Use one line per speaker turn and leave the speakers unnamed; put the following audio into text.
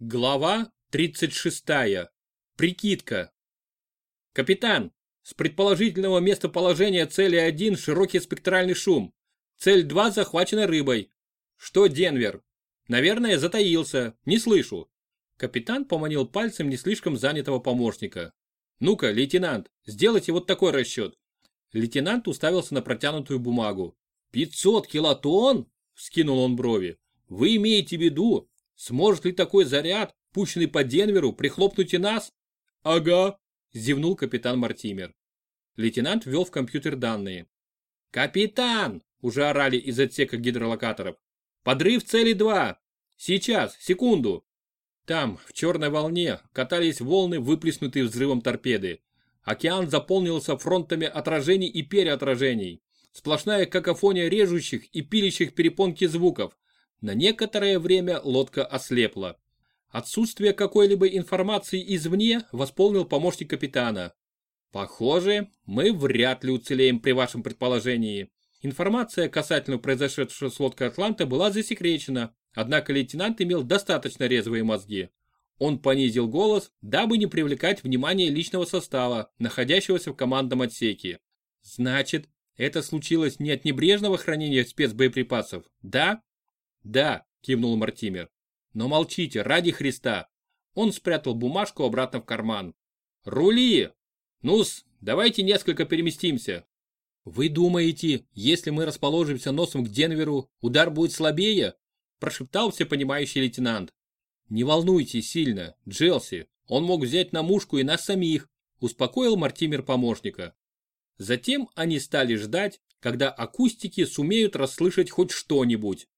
Глава 36. Прикидка. Капитан, с предположительного местоположения цели 1 широкий спектральный шум. Цель 2 захвачена рыбой. Что Денвер? Наверное, затаился, не слышу. Капитан поманил пальцем не слишком занятого помощника. Ну-ка, лейтенант, сделайте вот такой расчет. Лейтенант уставился на протянутую бумагу. 500 килотонн? Скинул он брови. Вы имеете в виду, Сможет ли такой заряд, пущенный по Денверу, прихлопнуть и нас? Ага, зевнул капитан Мартимер. Лейтенант ввел в компьютер данные. Капитан! Уже орали из отсека гидролокаторов. Подрыв цели 2. Сейчас, секунду. Там, в черной волне, катались волны, выплеснутые взрывом торпеды. Океан заполнился фронтами отражений и переотражений. Сплошная какофония режущих и пилящих перепонки звуков, на некоторое время лодка ослепла. Отсутствие какой-либо информации извне восполнил помощник капитана. Похоже, мы вряд ли уцелеем при вашем предположении. Информация касательно произошедшего с лодкой Атланта была засекречена, однако лейтенант имел достаточно резвые мозги. Он понизил голос, дабы не привлекать внимание личного состава, находящегося в командном отсеке. Значит, это случилось не от небрежного хранения спецбоеприпасов, да? Да, кивнул Мартимер. Но молчите, ради Христа. Он спрятал бумажку обратно в карман. Рули! Ну-с, давайте несколько переместимся. Вы думаете, если мы расположимся носом к Денверу, удар будет слабее? Прошептал всепонимающий лейтенант. Не волнуйтесь сильно, Джелси, он мог взять на мушку и нас самих, успокоил Мартимер помощника. Затем они стали ждать, когда акустики сумеют расслышать хоть что-нибудь.